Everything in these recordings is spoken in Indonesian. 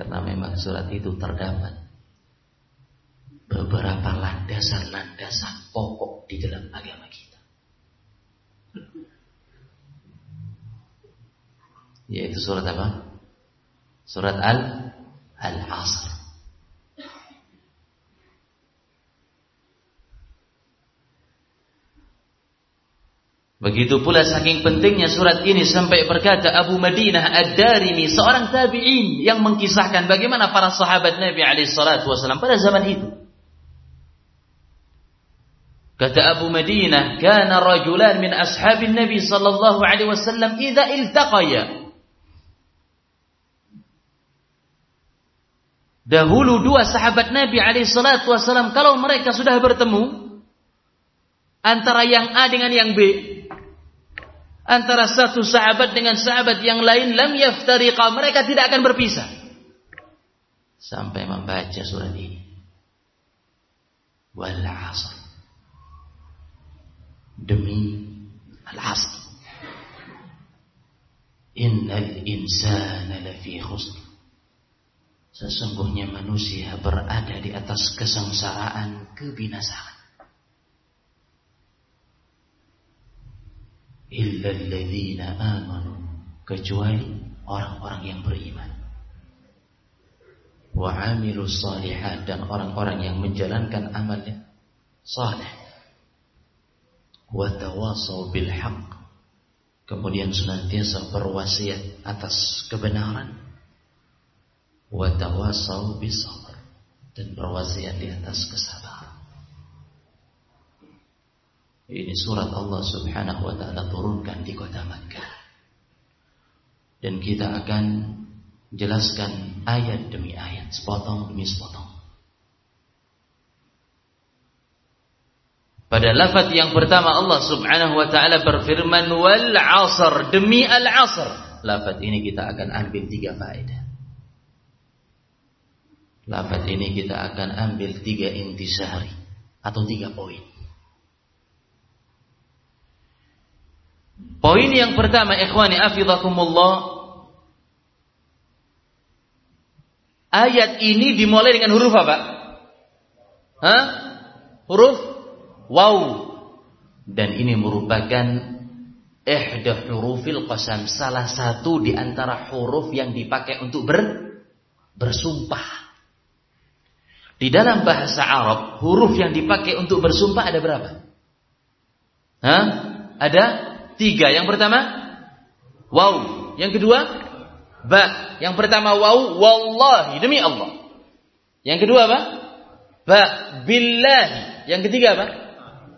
Karena memang surat itu terdapat beberapa landasan-landasan pokok di dalam agama kita. Yaitu surat apa? Surat Al Al-Asr. Begitu pula saking pentingnya surat ini sampai berkata Abu Madinah Ad-Darimi seorang tabi'in yang mengkisahkan bagaimana para sahabat Nabi alaihi wasallam pada zaman itu. Kata Abu Madinah, "Kana rajulan min ashabin Nabi sallallahu alaihi wasallam idza iltaqaya." Dahulu dua sahabat Nabi alaihi wasallam kalau mereka sudah bertemu antara yang A dengan yang B, antara satu sahabat dengan sahabat yang lain lam yaftariqa mereka tidak akan berpisah. Sampai membaca surat ini. Wal asr demi al asr innal insana lafi khusr. Sesungguhnya manusia berada di atas kesengsaraan kebinasaan illalladzina amanu kecuali orang-orang yang beriman. wa salihat dan orang-orang yang menjalankan amalnya saleh. wa tawasau bil haqq kemudian senantiasa berwasiat atas kebenaran. wa tawasau bis dan berwasiat di atas kesabaran ini surat Allah subhanahu wa ta'ala turunkan di kota Makkah. Dan kita akan jelaskan ayat demi ayat, sepotong demi sepotong. Pada lafaz yang pertama Allah Subhanahu wa taala berfirman wal 'asr demi al 'asr. Lafaz ini kita akan ambil tiga faedah. Lafaz ini kita akan ambil tiga intisari atau tiga poin. Poin yang pertama ikhwani afidakumullah Ayat ini dimulai dengan huruf apa? Hah? Huruf waw. Dan ini merupakan ihda hurufil qasam, salah satu di antara huruf yang dipakai untuk ber, bersumpah. Di dalam bahasa Arab, huruf yang dipakai untuk bersumpah ada berapa? Hah? Ada Tiga. Yang pertama, wow. Yang kedua, ba. Yang pertama wow, wallahi demi Allah. Yang kedua apa? Ba, billahi. Yang ketiga apa?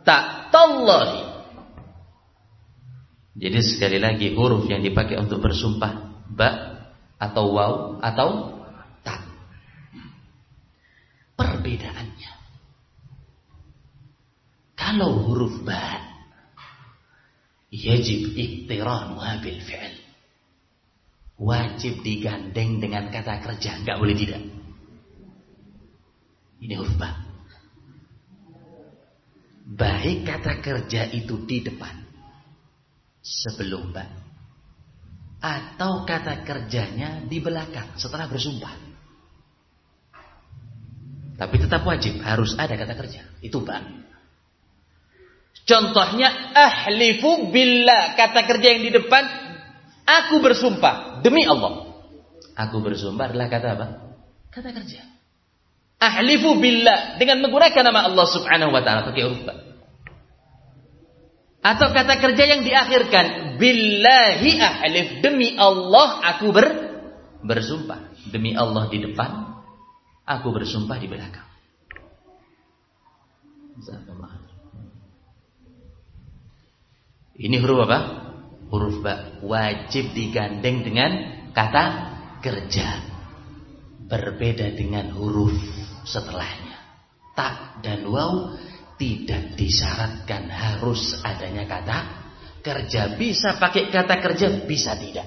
Ta, tallahi. Jadi sekali lagi huruf yang dipakai untuk bersumpah ba atau wow atau ta. Perbedaannya. Kalau huruf ba yajib iqtiranuha bil fi'l. Wajib digandeng dengan kata kerja, nggak boleh tidak. Ini huruf ba. Baik kata kerja itu di depan sebelum ba atau kata kerjanya di belakang setelah bersumpah. Tapi tetap wajib harus ada kata kerja. Itu ba. Contohnya ahlifu billah, kata kerja yang di depan aku bersumpah demi Allah. Aku bersumpah adalah kata apa? Kata kerja. Ahlifu billah dengan menggunakan nama Allah Subhanahu wa taala pakai huruf. Atau kata kerja yang diakhirkan billahi ahlif demi Allah aku ber bersumpah demi Allah di depan aku bersumpah di belakang. Jazakallah. Ini huruf apa? Huruf ba. Wajib digandeng dengan kata kerja. Berbeda dengan huruf setelahnya. Tak dan waw tidak disyaratkan harus adanya kata kerja. Bisa pakai kata kerja, bisa tidak.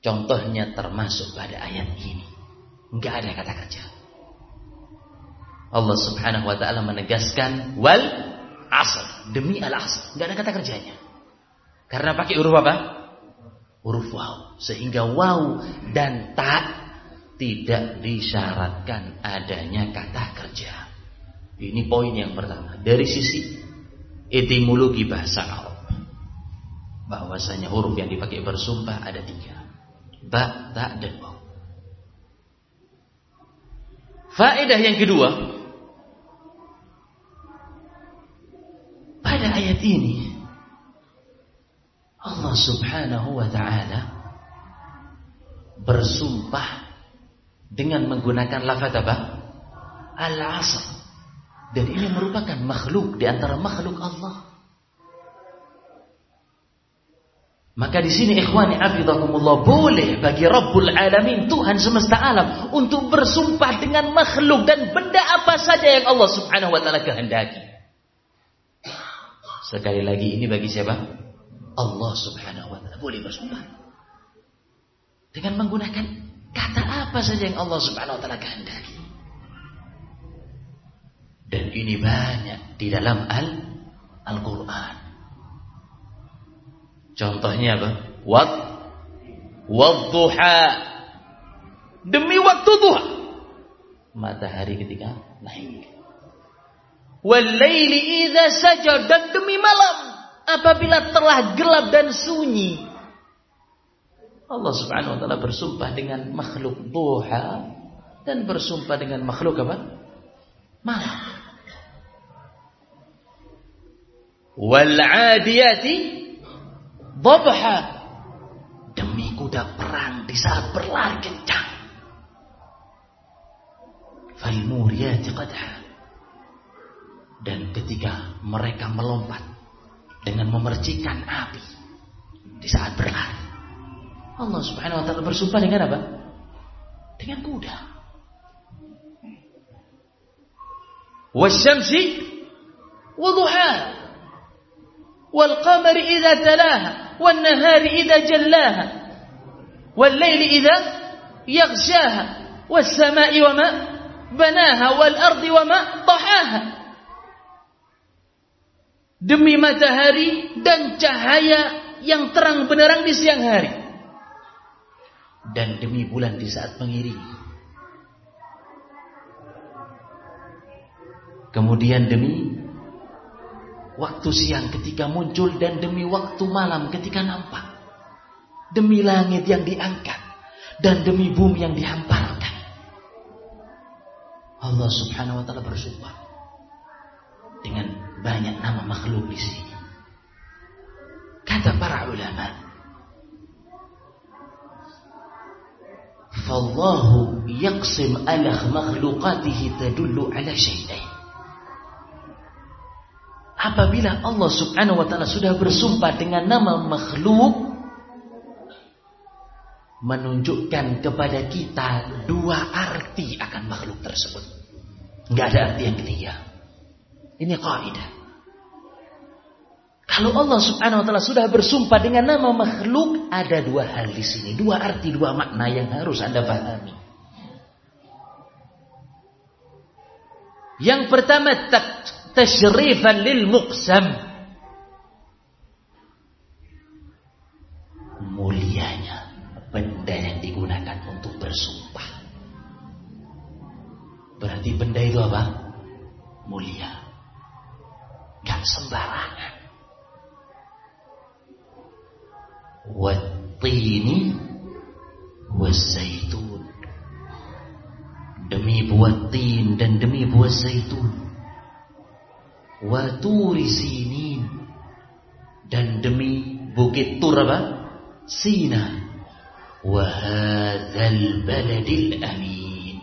Contohnya termasuk pada ayat ini. Enggak ada kata kerja. Allah Subhanahu wa taala menegaskan wal asr demi al asr. Enggak ada kata kerjanya. Karena pakai huruf apa? Huruf waw. Sehingga waw dan ta tidak disyaratkan adanya kata kerja. Ini poin yang pertama. Dari sisi etimologi bahasa Arab. Bahwasanya huruf yang dipakai bersumpah ada tiga. Ba, ta, dan waw. Faedah yang kedua. Pada ayat ini. Allah subhanahu wa ta'ala bersumpah dengan menggunakan lafaz apa? Al-asr. Dan ini merupakan makhluk di antara makhluk Allah. Maka di sini ikhwani afidakumullah boleh bagi Rabbul Alamin Tuhan semesta alam untuk bersumpah dengan makhluk dan benda apa saja yang Allah Subhanahu wa taala kehendaki. Sekali lagi ini bagi siapa? Allah Subhanahu wa taala boleh bersumpah dengan menggunakan kata apa saja yang Allah Subhanahu wa taala kehendaki. Dan ini banyak di dalam Al Al-Qur'an. Contohnya apa? Wat wadduha. Demi waktu duha. Matahari ketika naik. Walaili idza saja dan demi malam apabila telah gelap dan sunyi. Allah Subhanahu wa taala bersumpah dengan makhluk duha dan bersumpah dengan makhluk apa? Malam. Wal 'adiyati Dhabha demi kuda perang di saat berlari kencang. Falmuriyati qadha. Dan ketika mereka melompat dengan memercikan api di saat berlari. Allah Subhanahu wa taala bersumpah dengan apa? Dengan kuda. Wasyamsi wa duhaha والقمر إذا تلاها والنهار إذا جلاها والليل إذا يغشاها والسماء وما بناها والأرض وما طحاها demi matahari dan cahaya yang terang benderang di siang hari dan demi bulan di saat mengiringi kemudian demi waktu siang ketika muncul dan demi waktu malam ketika nampak. Demi langit yang diangkat dan demi bumi yang dihamparkan. Allah Subhanahu wa taala bersumpah dengan banyak nama makhluk di sini. Kata para ulama, "Fallahu yaqsim ala makhluqatihi tadullu ala syai'ain." apabila Allah Subhanahu wa taala sudah bersumpah dengan nama makhluk menunjukkan kepada kita dua arti akan makhluk tersebut. Enggak ada arti yang ketiga. Ini kaidah. Kalau Allah Subhanahu wa taala sudah bersumpah dengan nama makhluk, ada dua hal di sini, dua arti, dua makna yang harus Anda pahami. Yang pertama tashrifan lil muqsam. Mulianya benda yang digunakan untuk bersumpah. Berarti benda itu apa? Mulia sembarangan. Wattini wazaitun demi buat tin dan demi buat zaitun wa turi sinin dan demi bukit tur apa? Sina. Wa hadzal baladil amin.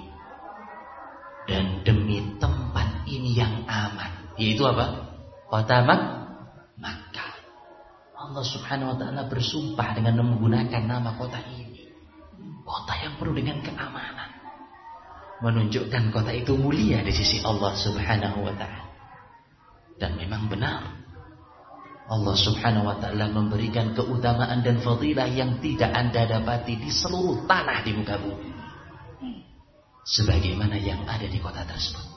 Dan demi tempat ini yang aman. Yaitu apa? Kota Mak Makkah. Allah Subhanahu wa taala bersumpah dengan menggunakan nama kota ini. Kota yang penuh dengan keamanan. Menunjukkan kota itu mulia di sisi Allah Subhanahu wa taala. Dan memang benar. Allah subhanahu wa ta'ala memberikan keutamaan dan fadilah yang tidak anda dapati di seluruh tanah di muka bumi. Sebagaimana yang ada di kota tersebut.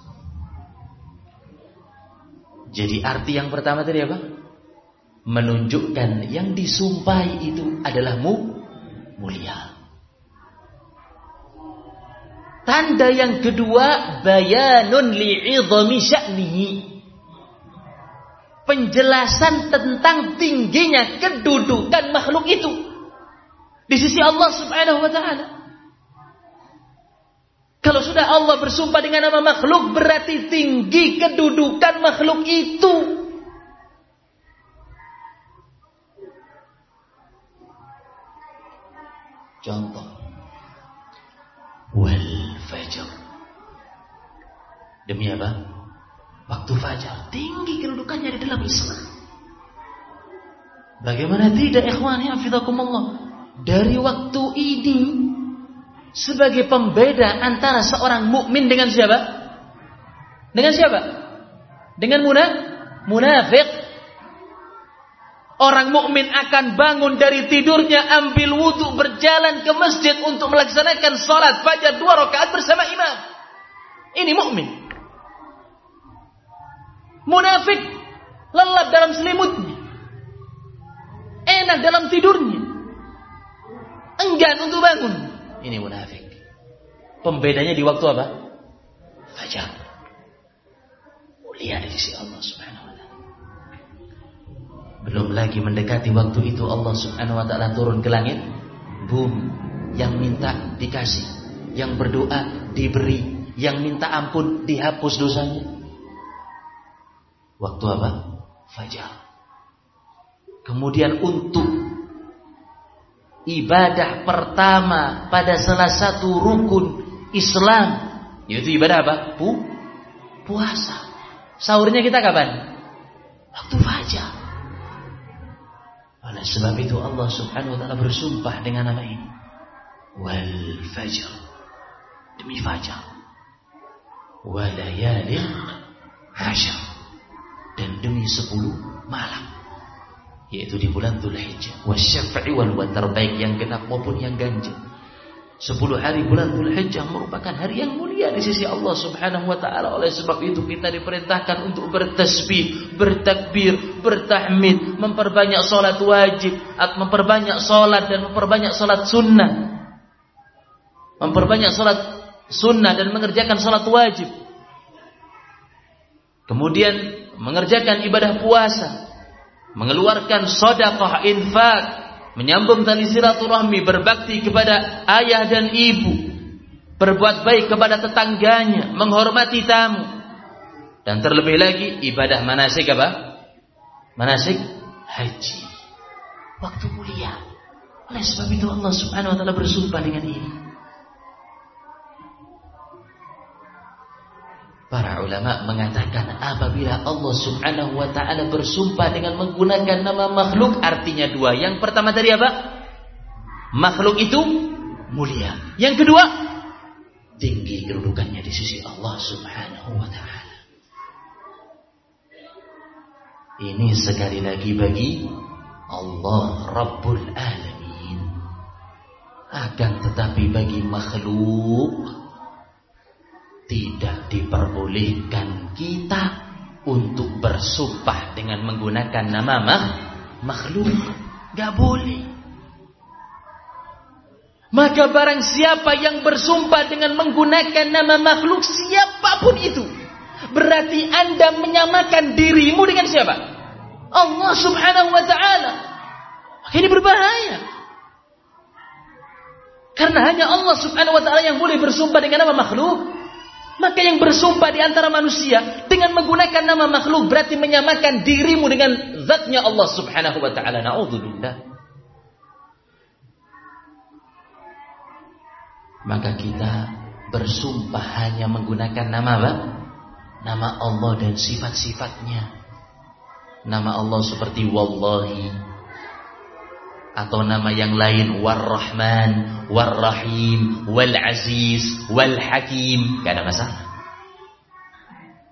Jadi arti yang pertama tadi apa? Menunjukkan yang disumpahi itu adalah mu, mulia. Tanda yang kedua bayanun li'idhami sya'nihi. Penjelasan tentang tingginya kedudukan makhluk itu di sisi Allah Subhanahu wa taala. Kalau sudah Allah bersumpah dengan nama makhluk berarti tinggi kedudukan makhluk itu. Contoh. Wal fajr. Demi apa? Waktu fajar. Tinggi kedudukannya di dalam Islam. Bagaimana tidak ikhwani hafizakumullah. Dari waktu ini sebagai pembeda antara seorang mukmin dengan siapa? Dengan siapa? Dengan muna, munafik. Orang mukmin akan bangun dari tidurnya, ambil wudhu, berjalan ke masjid untuk melaksanakan salat fajar dua rakaat bersama imam. Ini mukmin. Munafik lelap dalam selimutnya. Enak dalam tidurnya. Enggan untuk bangun. Ini munafik. Pembedanya di waktu apa? Fajar. Mulia di sisi Allah Subhanahu wa taala. Belum lagi mendekati waktu itu Allah Subhanahu wa taala turun ke langit, boom, yang minta dikasih, yang berdoa diberi, yang minta ampun dihapus dosanya. Waktu apa? Fajar. Kemudian untuk ibadah pertama pada salah satu rukun Islam yaitu ibadah apa? Pu puasa. Sahurnya kita kapan? Waktu fajar. Oleh sebab itu Allah Subhanahu wa taala bersumpah dengan nama ini. Wal fajr. Demi fajar. Walayalin hasyr. Dan demi sepuluh malam yaitu di bulan Dzulhijjah wasyafa'i wal watar baik yang genap maupun yang ganjil 10 hari bulan Dzulhijjah merupakan hari yang mulia di sisi Allah Subhanahu wa taala. Oleh sebab itu kita diperintahkan untuk bertasbih, bertakbir, bertahmid, memperbanyak salat wajib, memperbanyak salat dan memperbanyak salat sunnah. Memperbanyak salat sunnah dan mengerjakan salat wajib. Kemudian mengerjakan ibadah puasa, mengeluarkan sedekah infak, menyambung tali silaturahmi, berbakti kepada ayah dan ibu, berbuat baik kepada tetangganya, menghormati tamu. Dan terlebih lagi ibadah manasik apa? Manasik haji. Waktu mulia. Oleh sebab itu Allah Subhanahu wa taala bersumpah dengan ini. Para ulama mengatakan apabila Allah subhanahu wa ta'ala bersumpah dengan menggunakan nama makhluk artinya dua. Yang pertama tadi apa? Makhluk itu mulia. Yang kedua, tinggi kedudukannya di sisi Allah subhanahu wa ta'ala. Ini sekali lagi bagi Allah Rabbul Alamin. Akan tetapi bagi makhluk tidak diperbolehkan kita untuk bersumpah dengan menggunakan nama mah, makhluk. Gak boleh. Maka barang siapa yang bersumpah dengan menggunakan nama makhluk siapa pun itu. Berarti anda menyamakan dirimu dengan siapa? Allah subhanahu wa ta'ala. Ini berbahaya. Karena hanya Allah subhanahu wa ta'ala yang boleh bersumpah dengan nama makhluk. Maka yang bersumpah di antara manusia dengan menggunakan nama makhluk berarti menyamakan dirimu dengan zatnya Allah Subhanahu wa taala. Nauzubillah. Maka kita bersumpah hanya menggunakan nama apa? Nama Allah dan sifat-sifatnya. Nama Allah seperti wallahi atau nama yang lain War-Rahman, War-Rahim, Wal-Aziz, Wal-Hakim, gak ada masalah.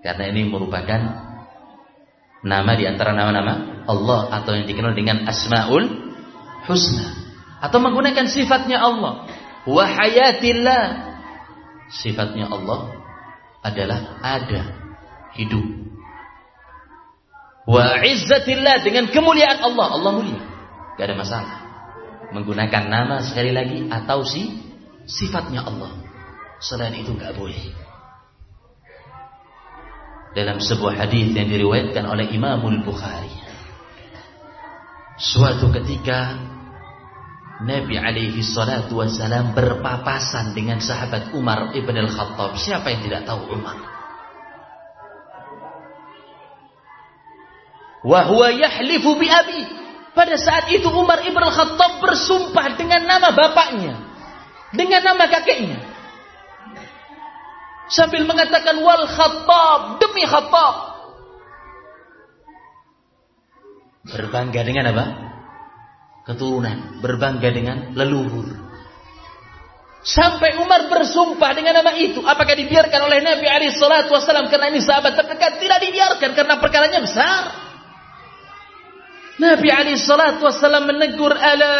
Karena ini merupakan nama di antara nama-nama Allah atau yang dikenal dengan Asmaul Husna atau menggunakan sifatnya Allah. Wahayatillah. Sifatnya Allah adalah ada, hidup. Wa izzatillah dengan kemuliaan Allah, Allah mulia. Gak ada masalah. Menggunakan nama sekali lagi atau si sifatnya Allah. Selain itu nggak boleh. Dalam sebuah hadis yang diriwayatkan oleh Imamul Bukhari. Suatu ketika Nabi alaihi salatu wasalam berpapasan dengan sahabat Umar ibn al-Khattab. Siapa yang tidak tahu Umar? Wahwa yahlifu bi abi. Pada saat itu Umar ibn al-Khattab bersumpah dengan nama bapaknya. Dengan nama kakeknya. Sambil mengatakan wal khattab demi khattab. Berbangga dengan apa? Keturunan. Berbangga dengan leluhur. Sampai Umar bersumpah dengan nama itu apakah dibiarkan oleh Nabi alaihi salatu wasallam karena ini sahabat terdekat tidak dibiarkan karena perkaranya besar Nabi alaihi salatu wasallam menegur ala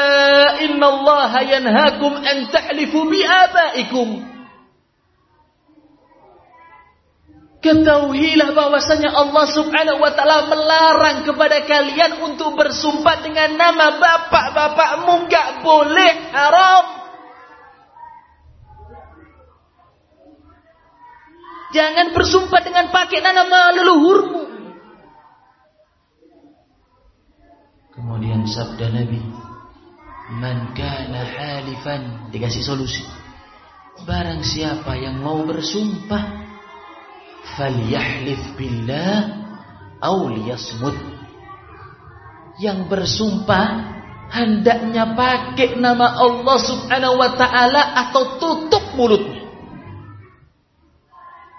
inna Allah yanhaakum an tahlifu bi abaikum Ketahuilah bahwasanya Allah subhanahu wa ta'ala melarang kepada kalian untuk bersumpah dengan nama bapak-bapakmu. Gak boleh, haram. Jangan bersumpah dengan pakai nama leluhurmu. Kemudian sabda Nabi, Man kana halifan, dikasih solusi. Barang siapa yang mau bersumpah falyahlif billah aw liyasmut. Yang bersumpah hendaknya pakai nama Allah Subhanahu wa taala atau tutup mulutnya.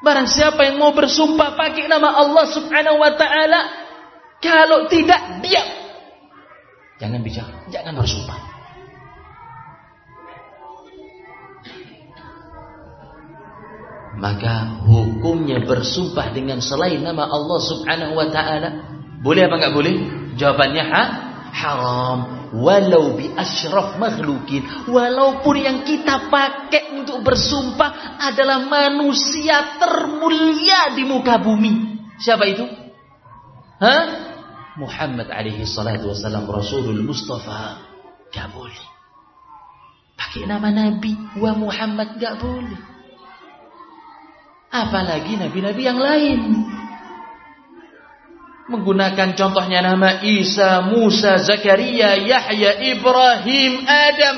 Barang siapa yang mau bersumpah pakai nama Allah Subhanahu wa taala. Kalau tidak diam jangan bicara jangan bersumpah maka hukumnya bersumpah dengan selain nama Allah Subhanahu wa taala boleh apa enggak boleh? Jawabannya ha? haram walau bi asyraf makhlukin walaupun yang kita pakai untuk bersumpah adalah manusia termulia di muka bumi. Siapa itu? Hah? Muhammad alaihi salatu wasallam Rasulul Mustafa. Gak boleh. Pakai nama Nabi wa Muhammad gak boleh. Apalagi nabi-nabi yang lain. Menggunakan contohnya nama Isa, Musa, Zakaria, Yahya, Ibrahim, Adam.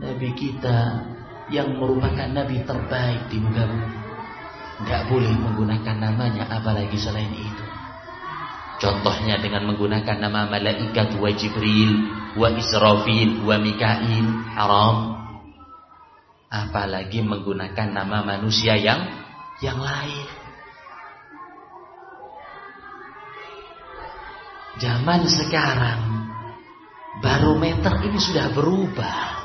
Nabi kita yang merupakan nabi terbaik di muka bumi. Tidak boleh menggunakan namanya apalagi selain itu. Contohnya dengan menggunakan nama malaikat wa Jibril, wa Israfil, wa Mikail, haram apalagi menggunakan nama manusia yang yang lain. Zaman sekarang barometer ini sudah berubah.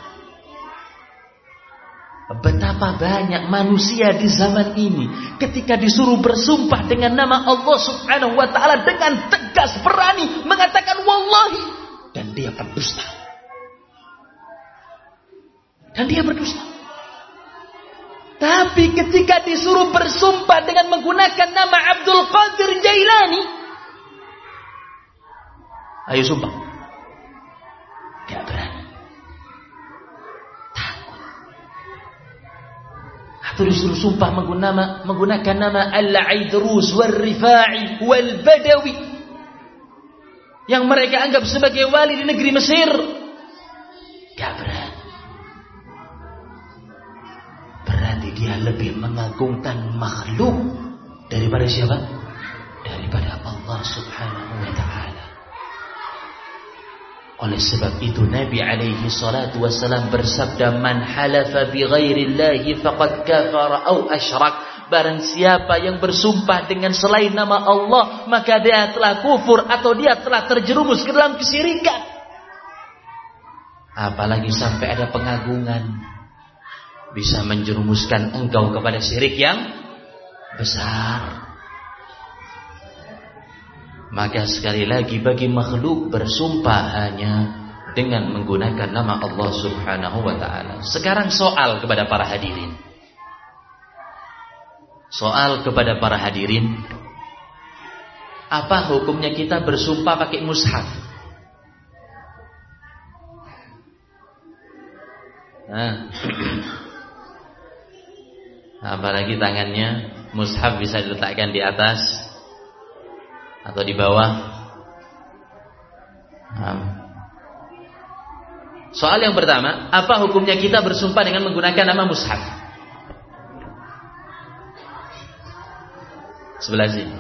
Betapa banyak manusia di zaman ini ketika disuruh bersumpah dengan nama Allah Subhanahu wa taala dengan tegas berani mengatakan wallahi dan dia berdusta. Dan dia berdusta. Tapi ketika disuruh bersumpah dengan menggunakan nama Abdul Qadir Jailani. Ayo sumpah. Gak berani. Disuruh sumpah menggunakan, nama Al-Aidrus wal-Rifa'i wal-Badawi. Yang mereka anggap sebagai wali di negeri Mesir. Gak berani. dia lebih mengagungkan makhluk daripada siapa? Daripada Allah Subhanahu wa taala. Oleh sebab itu Nabi alaihi salatu wasallam bersabda man halafa bi ghairillahi faqad kafara au asyrak. Barang siapa yang bersumpah dengan selain nama Allah, maka dia telah kufur atau dia telah terjerumus ke dalam kesyirikan. Apalagi sampai ada pengagungan bisa menjerumuskan engkau kepada syirik yang besar. Maka sekali lagi bagi makhluk bersumpah hanya dengan menggunakan nama Allah Subhanahu wa taala. Sekarang soal kepada para hadirin. Soal kepada para hadirin. Apa hukumnya kita bersumpah pakai mushaf? Nah, apalagi tangannya mushaf bisa diletakkan di atas atau di bawah. Nah. Soal yang pertama, apa hukumnya kita bersumpah dengan menggunakan nama mushaf? Sebelah sini.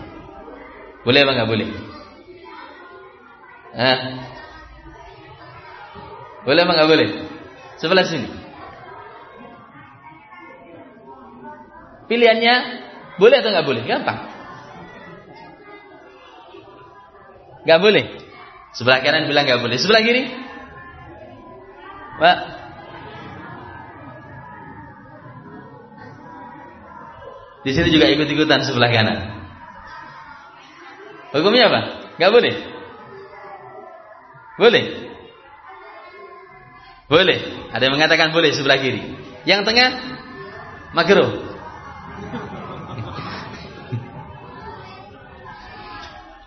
Boleh apa nggak boleh? Eh? Boleh apa nggak boleh? Sebelah sini. Pilihannya boleh atau nggak boleh? Gampang. Nggak boleh. Sebelah kanan bilang nggak boleh. Sebelah kiri? Pak. Di sini juga ikut-ikutan sebelah kanan. Hukumnya apa? Nggak boleh. Boleh. Boleh. Ada yang mengatakan boleh sebelah kiri. Yang tengah makruh.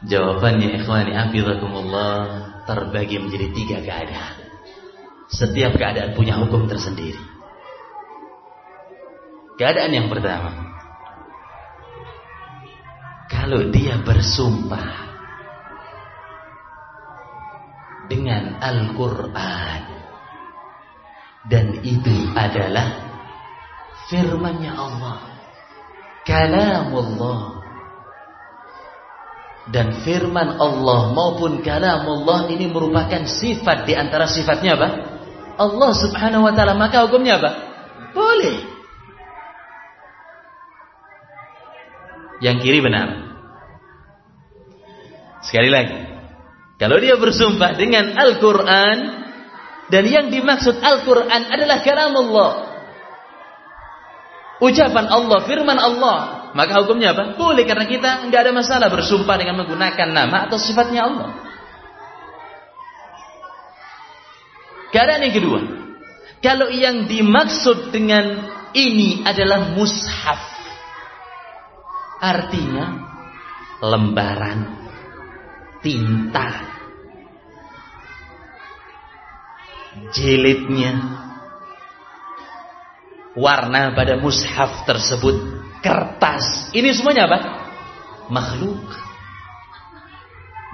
Jawabannya ikhwani hafizakumullah terbagi menjadi tiga keadaan. Setiap keadaan punya hukum tersendiri. Keadaan yang pertama, kalau dia bersumpah dengan Al-Quran dan itu adalah firmannya Allah, kalamullah dan firman Allah maupun kalam Allah ini merupakan sifat di antara sifatnya apa? Allah Subhanahu wa taala. Maka hukumnya apa? Boleh. Yang kiri benar. Sekali lagi. Kalau dia bersumpah dengan Al-Qur'an dan yang dimaksud Al-Qur'an adalah kalam Allah. Ucapan Allah, firman Allah maka hukumnya apa? Boleh karena kita nggak ada masalah bersumpah dengan menggunakan nama atau sifatnya Allah. Keadaan yang kedua, kalau yang dimaksud dengan ini adalah mushaf, artinya lembaran tinta, jilidnya, warna pada mushaf tersebut kertas. Ini semuanya apa? Makhluk.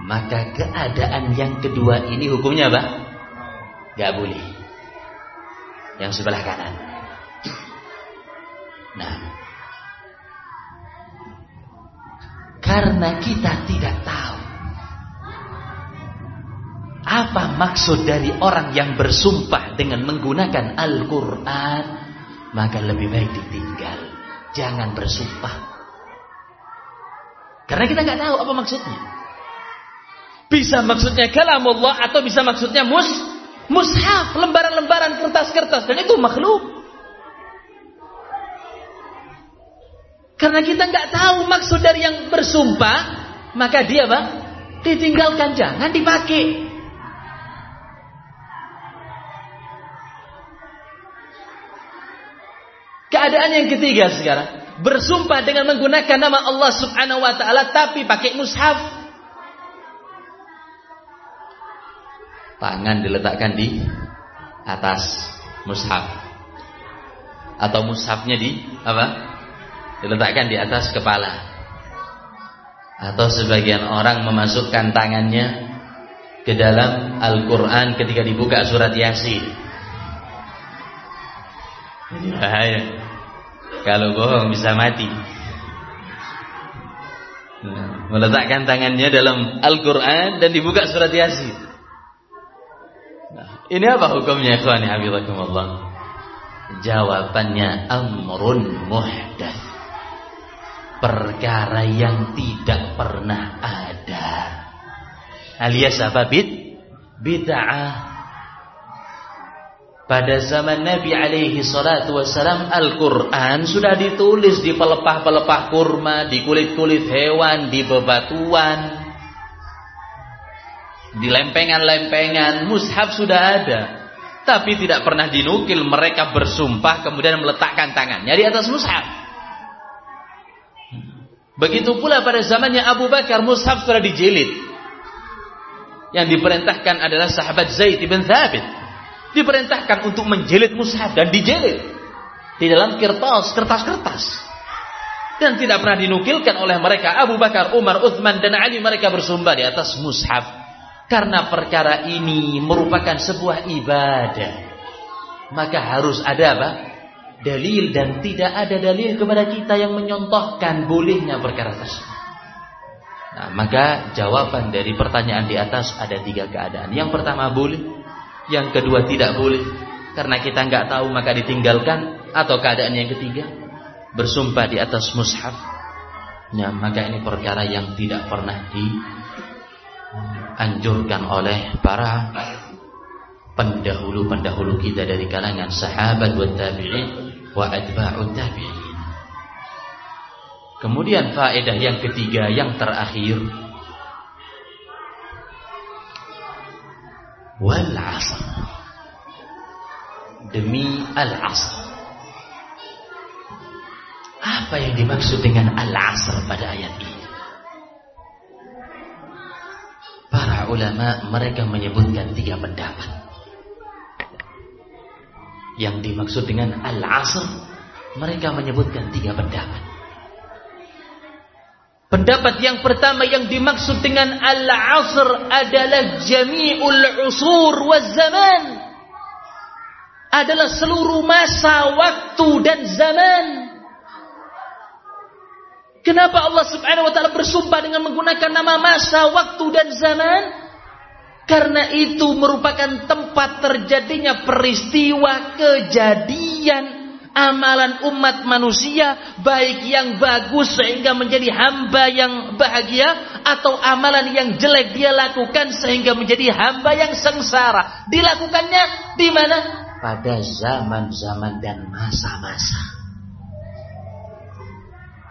Maka keadaan yang kedua ini hukumnya apa? Gak boleh. Yang sebelah kanan. Nah. Karena kita tidak tahu. Apa maksud dari orang yang bersumpah dengan menggunakan Al-Quran. Maka lebih baik ditinggal jangan bersumpah. Karena kita nggak tahu apa maksudnya. Bisa maksudnya kalam Allah atau bisa maksudnya mus mushaf, lembaran-lembaran kertas-kertas dan itu makhluk. Karena kita nggak tahu maksud dari yang bersumpah, maka dia apa? Ditinggalkan, jangan dipakai. Keadaan yang ketiga sekarang. Bersumpah dengan menggunakan nama Allah subhanahu wa ta'ala. Tapi pakai mushaf. Tangan diletakkan di atas mushaf. Atau mushafnya di apa? Diletakkan di atas kepala. Atau sebagian orang memasukkan tangannya ke dalam Al-Quran ketika dibuka surat Yasin. bahaya. Kalau bohong bisa mati. Nah, meletakkan tangannya dalam Al-Quran dan dibuka surat Yasin. Nah, ini apa hukumnya ikhwani hafizakumullah? Jawabannya amrun muhdath. Perkara yang tidak pernah ada. Alias apa bid? Bid'ah pada zaman Nabi alaihi salatu wassalam Al-Quran sudah ditulis di pelepah-pelepah kurma, di kulit-kulit hewan, di bebatuan, di lempengan-lempengan, mushaf sudah ada. Tapi tidak pernah dinukil mereka bersumpah kemudian meletakkan tangannya di atas mushaf. Begitu pula pada zamannya Abu Bakar mushaf sudah dijilid. Yang diperintahkan adalah sahabat Zaid bin Thabit diperintahkan untuk menjilid mushaf dan dijilid. di dalam kertas, kertas-kertas. Dan tidak pernah dinukilkan oleh mereka Abu Bakar, Umar, Uthman dan Ali mereka bersumpah di atas mushaf. Karena perkara ini merupakan sebuah ibadah. Maka harus ada apa? Dalil dan tidak ada dalil kepada kita yang menyontohkan bolehnya perkara tersebut. Nah, maka jawaban dari pertanyaan di atas ada tiga keadaan. Yang pertama boleh, yang kedua tidak boleh. Karena kita nggak tahu maka ditinggalkan atau keadaan yang ketiga bersumpah di atas mushaf. Nah, maka ini perkara yang tidak pernah dianjurkan oleh para pendahulu-pendahulu kita dari kalangan sahabat wa tabi'in wa atba'ut tabi'in. Kemudian faedah yang ketiga yang terakhir wal asr demi al asr apa yang dimaksud dengan al asr pada ayat ini? Para ulama mereka menyebutkan tiga pendapat. Yang dimaksud dengan al asr mereka menyebutkan tiga pendapat Pendapat yang pertama yang dimaksud dengan al-asr adalah jami'ul usur wa zaman. Adalah seluruh masa, waktu dan zaman. Kenapa Allah Subhanahu wa taala bersumpah dengan menggunakan nama masa, waktu dan zaman? Karena itu merupakan tempat terjadinya peristiwa kejadian amalan umat manusia baik yang bagus sehingga menjadi hamba yang bahagia atau amalan yang jelek dia lakukan sehingga menjadi hamba yang sengsara. Dilakukannya di mana? Pada zaman-zaman dan masa-masa.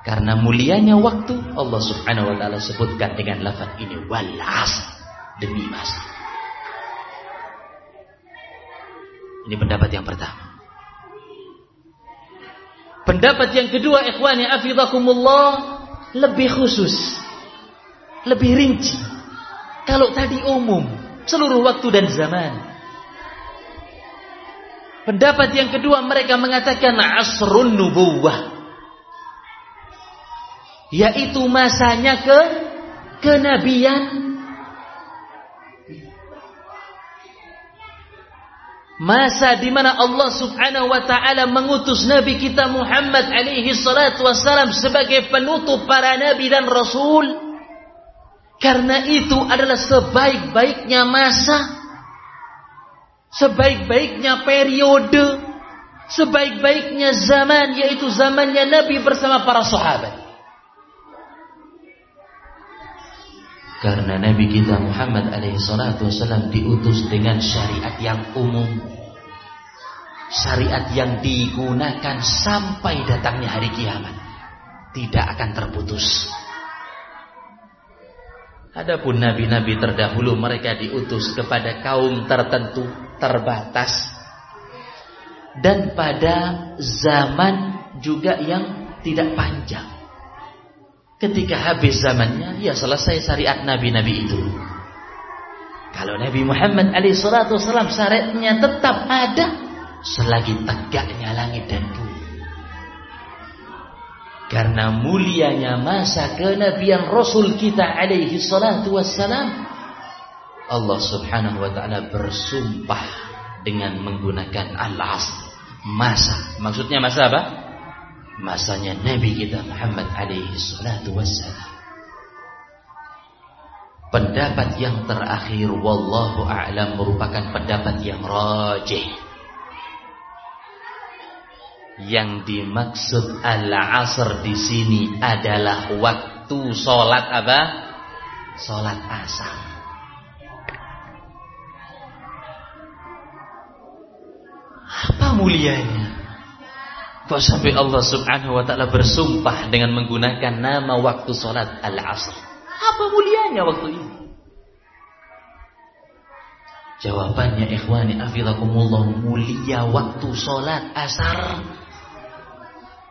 Karena mulianya waktu Allah Subhanahu wa taala sebutkan dengan lafaz ini wal demi masa. Ini pendapat yang pertama. Pendapat yang kedua ikhwani afidakumullah lebih khusus. Lebih rinci. Kalau tadi umum, seluruh waktu dan zaman. Pendapat yang kedua mereka mengatakan asrun nubuwah. Yaitu masanya ke kenabian Masa di mana Allah Subhanahu wa taala mengutus nabi kita Muhammad alaihi salatu wasalam sebagai penutup para nabi dan rasul. Karena itu adalah sebaik-baiknya masa, sebaik-baiknya periode, sebaik-baiknya zaman yaitu zamannya nabi bersama para sahabat. Karena Nabi kita Muhammad alaihi salatu wasallam diutus dengan syariat yang umum. Syariat yang digunakan sampai datangnya hari kiamat. Tidak akan terputus. Adapun nabi-nabi terdahulu mereka diutus kepada kaum tertentu, terbatas. Dan pada zaman juga yang tidak panjang. Ketika habis zamannya, ya selesai syariat nabi-nabi itu. Kalau Nabi Muhammad SAW syariatnya tetap ada selagi tegaknya langit dan bumi. Karena mulianya masa kenabian Rasul kita alaihi salatu wassalam. Allah subhanahu wa ta'ala bersumpah dengan menggunakan al-asr. Masa. Maksudnya masa apa? Masanya Nabi kita Muhammad alaihi salatu wassalam. Pendapat yang terakhir wallahu a'lam merupakan pendapat yang rajih. Yang dimaksud al-asr di sini adalah waktu salat apa? Salat asar. Apa mulianya? Kok sampai Allah subhanahu wa ta'ala bersumpah dengan menggunakan nama waktu sholat al-asr. Apa mulianya waktu ini? Jawabannya ikhwani afilakumullah mulia waktu sholat asar.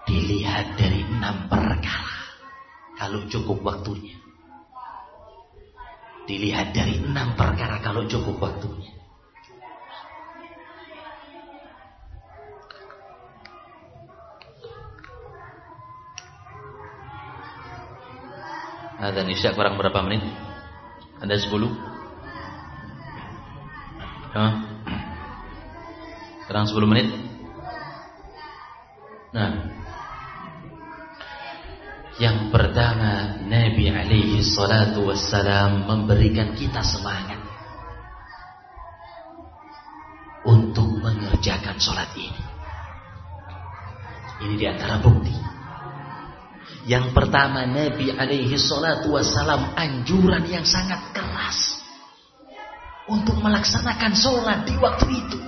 Dilihat dari enam perkara. Kalau cukup waktunya. Dilihat dari enam perkara kalau cukup waktunya. Ada Isya kurang berapa menit? Ada 10? Hah? Kurang 10 menit? Nah, yang pertama Nabi alaihi salatu wassalam memberikan kita semangat untuk mengerjakan sholat ini. Ini di antara bukti. Yang pertama Nabi alaihi salatu wassalam anjuran yang sangat keras untuk melaksanakan sholat di waktu itu.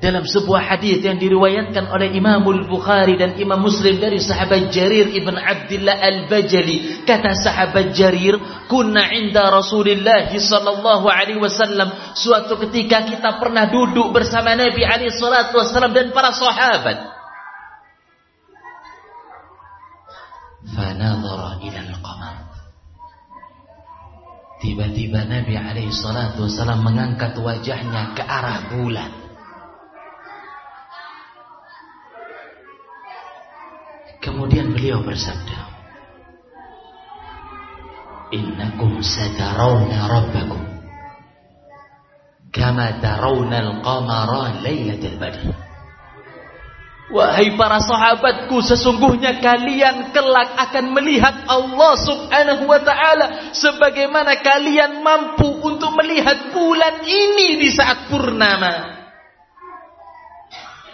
Dalam sebuah hadis yang diriwayatkan oleh Imam Bukhari dan Imam Muslim dari sahabat Jarir ibn Abdullah al-Bajali, kata sahabat Jarir, "Kunna 'inda Rasulillah sallallahu alaihi wasallam." Suatu ketika kita pernah duduk bersama Nabi alaihi salatu wasallam dan para sahabat. Fanadhara ila al-qamar. Tiba-tiba Nabi alaihi salatu wasallam mengangkat wajahnya ke arah bulan. Kemudian beliau bersabda, Innakum satarawna rabbakum kama tarawna al-qamara laylatal badr. Wahai para sahabatku, sesungguhnya kalian kelak akan melihat Allah subhanahu wa ta'ala sebagaimana kalian mampu untuk melihat bulan ini di saat purnama.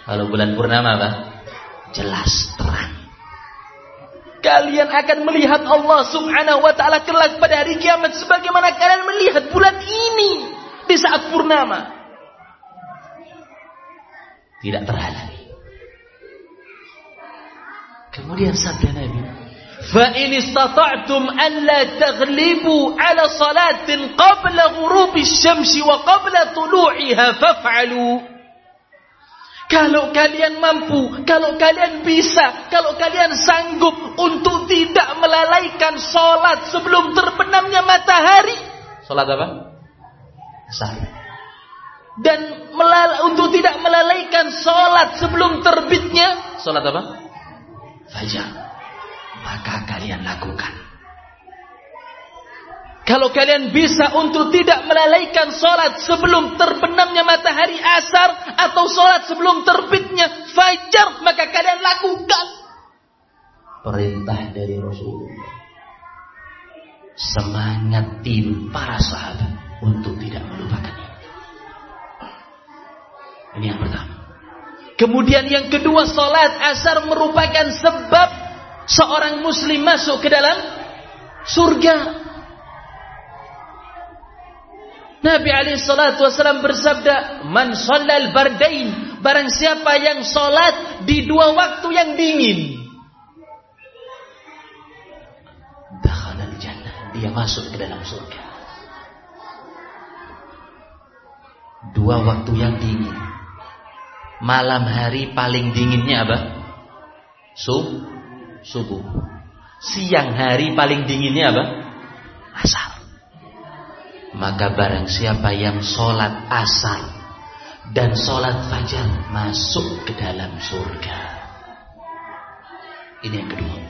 Kalau bulan purnama apa? Jelas terang kalian akan melihat Allah Subhanahu wa taala kelak pada hari kiamat sebagaimana kalian melihat bulan ini di saat purnama. Tidak terhalangi. Kemudian sabda Nabi, "Fa in istata'tum an la taghlibu 'ala salatin qabla ghurubi asy-syamsi wa qabla tulu'iha faf'alu." Kalau kalian mampu, kalau kalian bisa, kalau kalian sanggup untuk tidak melalaikan sholat sebelum terbenamnya matahari. Sholat apa? Asar. Dan melala, untuk tidak melalaikan sholat sebelum terbitnya. Sholat apa? Fajar. Maka kalian lakukan. Kalau kalian bisa untuk tidak melalaikan sholat sebelum terbenamnya matahari asar atau sholat sebelum terbitnya fajar, maka kalian lakukan. Perintah dari Rasulullah. Semangat tim para sahabat untuk tidak melupakan ini. Ini yang pertama. Kemudian yang kedua, sholat asar merupakan sebab seorang muslim masuk ke dalam surga. Nabi alaihi salatu wasallam bersabda, "Man shallal bardain, barang siapa yang salat di dua waktu yang dingin, dakhala jannah, dia masuk ke dalam surga." Dua waktu yang dingin. Malam hari paling dinginnya apa? Sub subuh. Siang hari paling dinginnya apa? Asar. Maka barang siapa yang sholat asar dan sholat fajar masuk ke dalam surga. Ini yang kedua.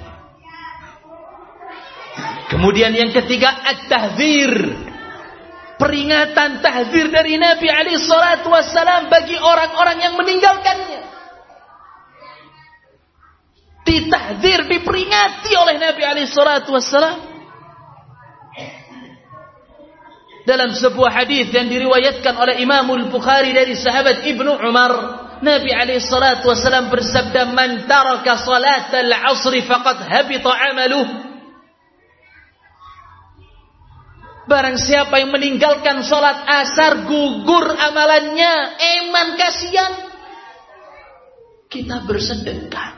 Kemudian yang ketiga at-tahdzir. Peringatan tahzir dari Nabi alaihi salatu wassalam bagi orang-orang yang meninggalkannya. Ditahzir, diperingati oleh Nabi alaihi salatu wassalam dalam sebuah hadis yang diriwayatkan oleh Imam Al-Bukhari dari sahabat Ibnu Umar Nabi alaihi salatu wasallam bersabda man taraka salat al-'asr faqad habita 'amaluhu Barang siapa yang meninggalkan salat asar gugur amalannya eman kasihan kita bersedekah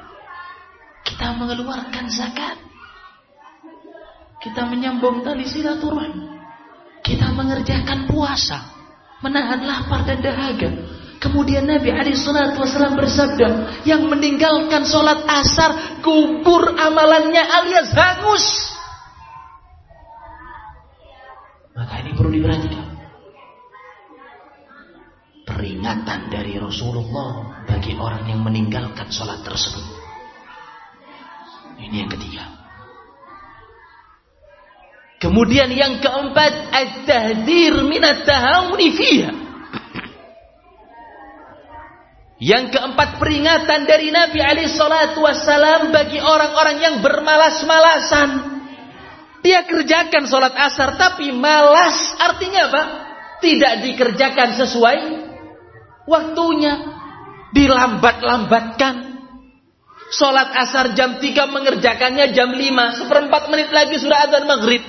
kita mengeluarkan zakat kita menyambung tali silaturahmi kita mengerjakan puasa, menahan lapar dan dahaga. Kemudian Nabi Ali Shallallahu Wasallam bersabda, yang meninggalkan sholat asar gugur amalannya alias hangus. Maka ini perlu diperhatikan. Peringatan dari Rasulullah bagi orang yang meninggalkan sholat tersebut. Ini yang ketiga. Kemudian yang keempat, at-tahdzir minat tahawuni fiha. Yang keempat peringatan dari Nabi alaihi salatu wassalam bagi orang-orang yang bermalas-malasan. Dia kerjakan sholat asar tapi malas. Artinya apa? Tidak dikerjakan sesuai waktunya. Dilambat-lambatkan. Sholat asar jam 3 mengerjakannya jam 5. Seperempat menit lagi sudah adzan maghrib.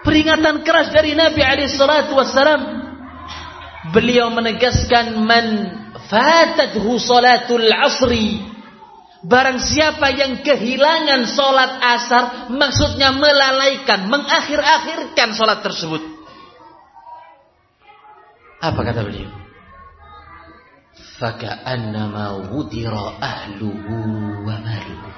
Peringatan keras dari Nabi wassalam beliau menegaskan man fatathu salatul asri barang siapa yang kehilangan salat asar maksudnya melalaikan mengakhir-akhirkan salat tersebut. Apa kata beliau? Faka'annama wudira ahluhu wa maluhu.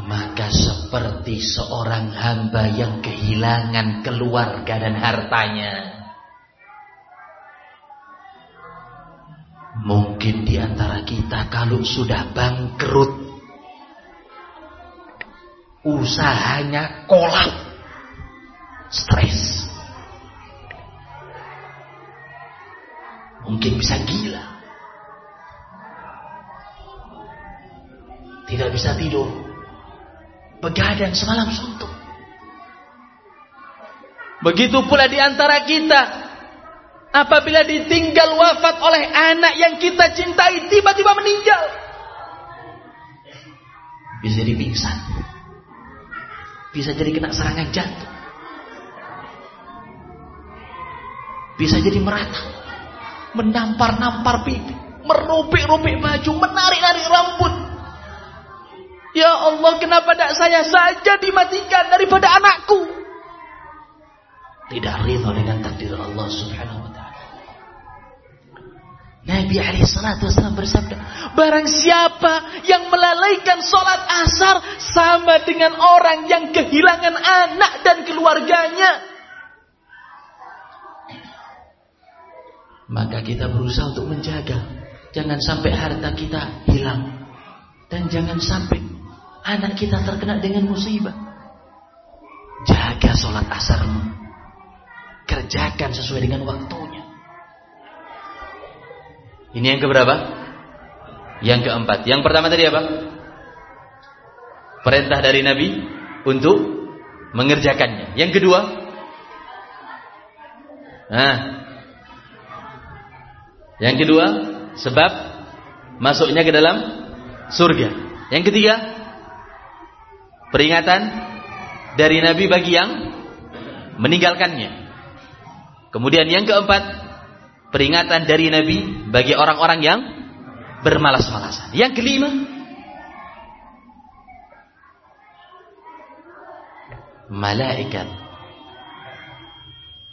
Maka seperti seorang hamba yang kehilangan keluarga dan hartanya. Mungkin di antara kita kalau sudah bangkrut, usahanya kolap, stres. Mungkin bisa gila. Tidak bisa tidur begadang semalam suntuk. Begitu pula di antara kita apabila ditinggal wafat oleh anak yang kita cintai tiba-tiba meninggal. Bisa jadi pingsan. Bisa jadi kena serangan jantung. Bisa jadi merata. Menampar-nampar pipi. Merupik-rupik baju. Menarik-narik rambut. Ya Allah, kenapa tidak saya saja dimatikan daripada anakku? Tidak ridho dengan takdir Allah subhanahu wa ta'ala. Nabi SAW bersabda, Barang siapa yang melalaikan sholat asar sama dengan orang yang kehilangan anak dan keluarganya. Maka kita berusaha untuk menjaga. Jangan sampai harta kita hilang. Dan jangan sampai anak kita terkena dengan musibah. Jaga sholat asarmu. Kerjakan sesuai dengan waktunya. Ini yang keberapa? Yang keempat. Yang pertama tadi apa? Perintah dari Nabi untuk mengerjakannya. Yang kedua, nah, yang kedua, sebab masuknya ke dalam surga. Yang ketiga, Peringatan dari Nabi bagi yang meninggalkannya. Kemudian yang keempat, peringatan dari Nabi bagi orang-orang yang bermalas-malasan. Yang kelima, malaikat.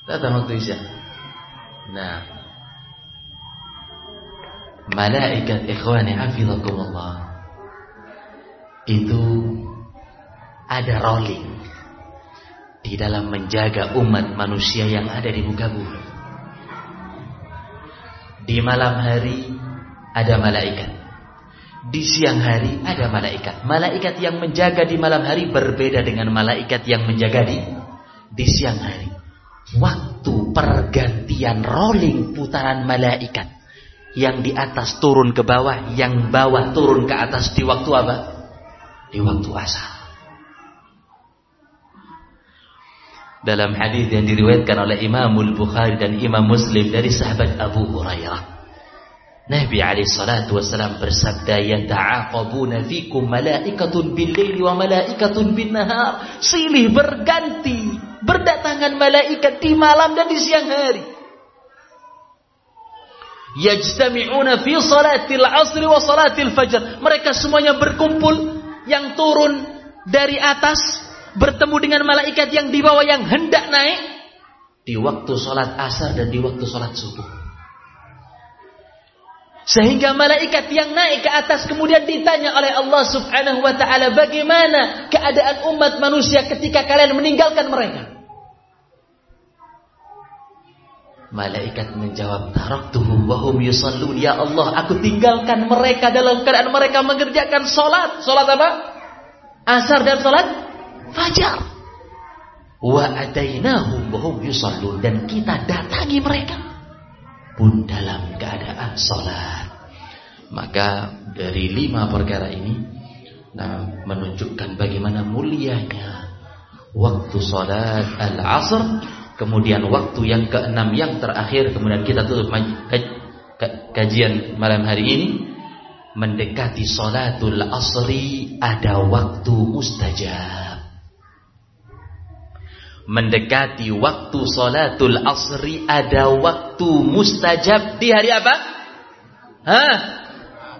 Datang waktu Isya. Nah, malaikat ikhwani hafizakumullah. Itu ada rolling di dalam menjaga umat manusia yang ada di muka bumi. Di malam hari ada malaikat. Di siang hari ada malaikat. Malaikat yang menjaga di malam hari berbeda dengan malaikat yang menjaga di di siang hari. Waktu pergantian rolling putaran malaikat yang di atas turun ke bawah, yang bawah turun ke atas di waktu apa? Di waktu asar. Dalam hadis yang diriwayatkan oleh Imam Al-Bukhari dan Imam Muslim dari sahabat Abu Hurairah. Nabi alaihi salatu wasallam bersabda yata'aqabuna fikum malaikatun bil laili wa malaikatun bin nahar. Silih berganti, berdatangan malaikat di malam dan di siang hari. Yajtami'una fi salatil asr wa salatil fajr. Mereka semuanya berkumpul yang turun dari atas bertemu dengan malaikat yang di bawah yang hendak naik di waktu sholat asar dan di waktu sholat subuh. Sehingga malaikat yang naik ke atas kemudian ditanya oleh Allah subhanahu wa ta'ala bagaimana keadaan umat manusia ketika kalian meninggalkan mereka. Malaikat menjawab, "Taraktuhum wa hum yusallun." Ya Allah, aku tinggalkan mereka dalam keadaan mereka mengerjakan salat. Salat apa? Asar dan salat fajar. Wa atainahum wa hum yusallun dan kita datangi mereka pun dalam keadaan salat. Maka dari lima perkara ini nah, menunjukkan bagaimana mulianya waktu salat al-asr Kemudian waktu yang keenam yang terakhir kemudian kita tutup kajian malam hari ini mendekati salatul asri ada waktu mustajab. Mendekati waktu salatul asri ada waktu mustajab di hari apa? Hah?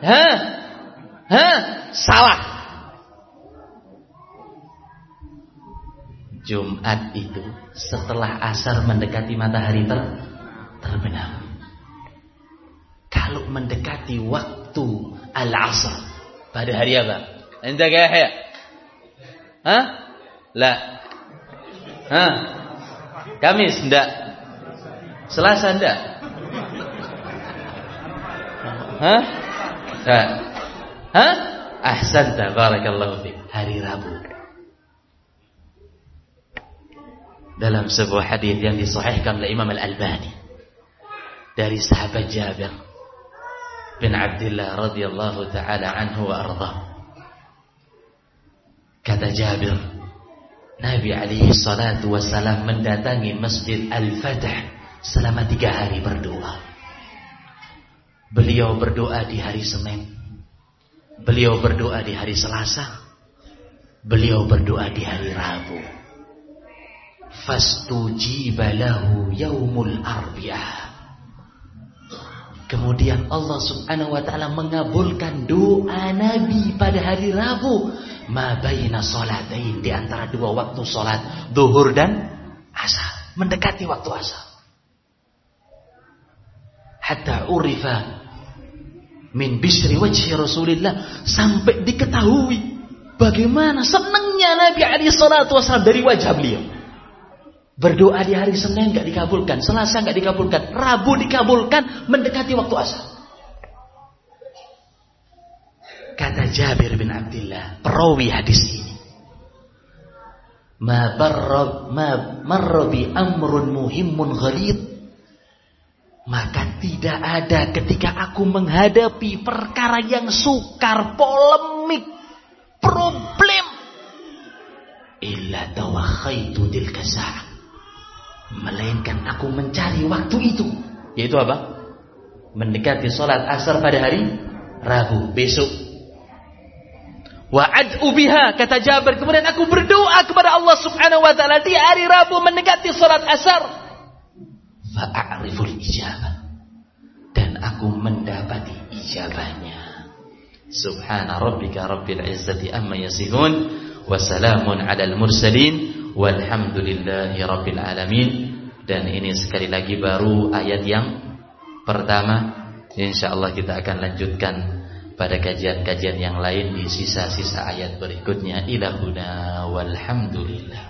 Hah? Hah? Salah. Jumat itu setelah asar mendekati matahari ter terbenam. Kalau mendekati waktu al-asr pada hari apa? Anda ya? Hah? La. Hah? Kamis enggak? Selasa enggak? Hah? Enggak. Hah? Ahsanta barakallahu fiik. Hari Rabu. dalam sebuah hadis yang disahihkan oleh Imam Al-Albani dari sahabat Jabir bin Abdullah radhiyallahu taala anhu wa arda. Kata Jabir, Nabi alaihi salatu wasalam mendatangi Masjid Al-Fatah selama tiga hari berdoa. Beliau berdoa di hari Senin. Beliau berdoa di hari Selasa. Beliau berdoa di hari Rabu fastujiba lahu yaumul arbi'ah Kemudian Allah subhanahu wa ta'ala mengabulkan doa Nabi pada hari Rabu. Ma baina salatain di antara dua waktu salat. Duhur dan asar. Mendekati waktu asar. Hatta urifa min bisri wajhi Rasulillah. Sampai diketahui bagaimana senangnya Nabi alaihi salatu wasallam dari wajah beliau. Berdoa di hari Senin nggak dikabulkan, Selasa nggak dikabulkan, Rabu dikabulkan, mendekati waktu asar. Kata Jabir bin Abdullah, perawi hadis ini. Ma barrab ma marrabi amrun muhimun ghalid. Maka tidak ada ketika aku menghadapi perkara yang sukar, polemik, problem. Illa tawakhaitu tilka sa'ah Melainkan aku mencari waktu itu. Yaitu apa? Mendekati sholat asar pada hari Rabu besok. Wa'ad ubiha kata Jabir. Kemudian aku berdoa kepada Allah subhanahu wa ta'ala di hari Rabu mendekati sholat asar. Fa'ariful ijabah. Dan aku mendapati ijabahnya. Subhana rabbika rabbil izzati amma yasifun. Wassalamun alal mursalin. Walhamdulillahi Rabbil Alamin. Dan ini sekali lagi baru ayat yang pertama. InsyaAllah kita akan lanjutkan pada kajian-kajian yang lain di sisa-sisa ayat berikutnya. Ilahuna walhamdulillah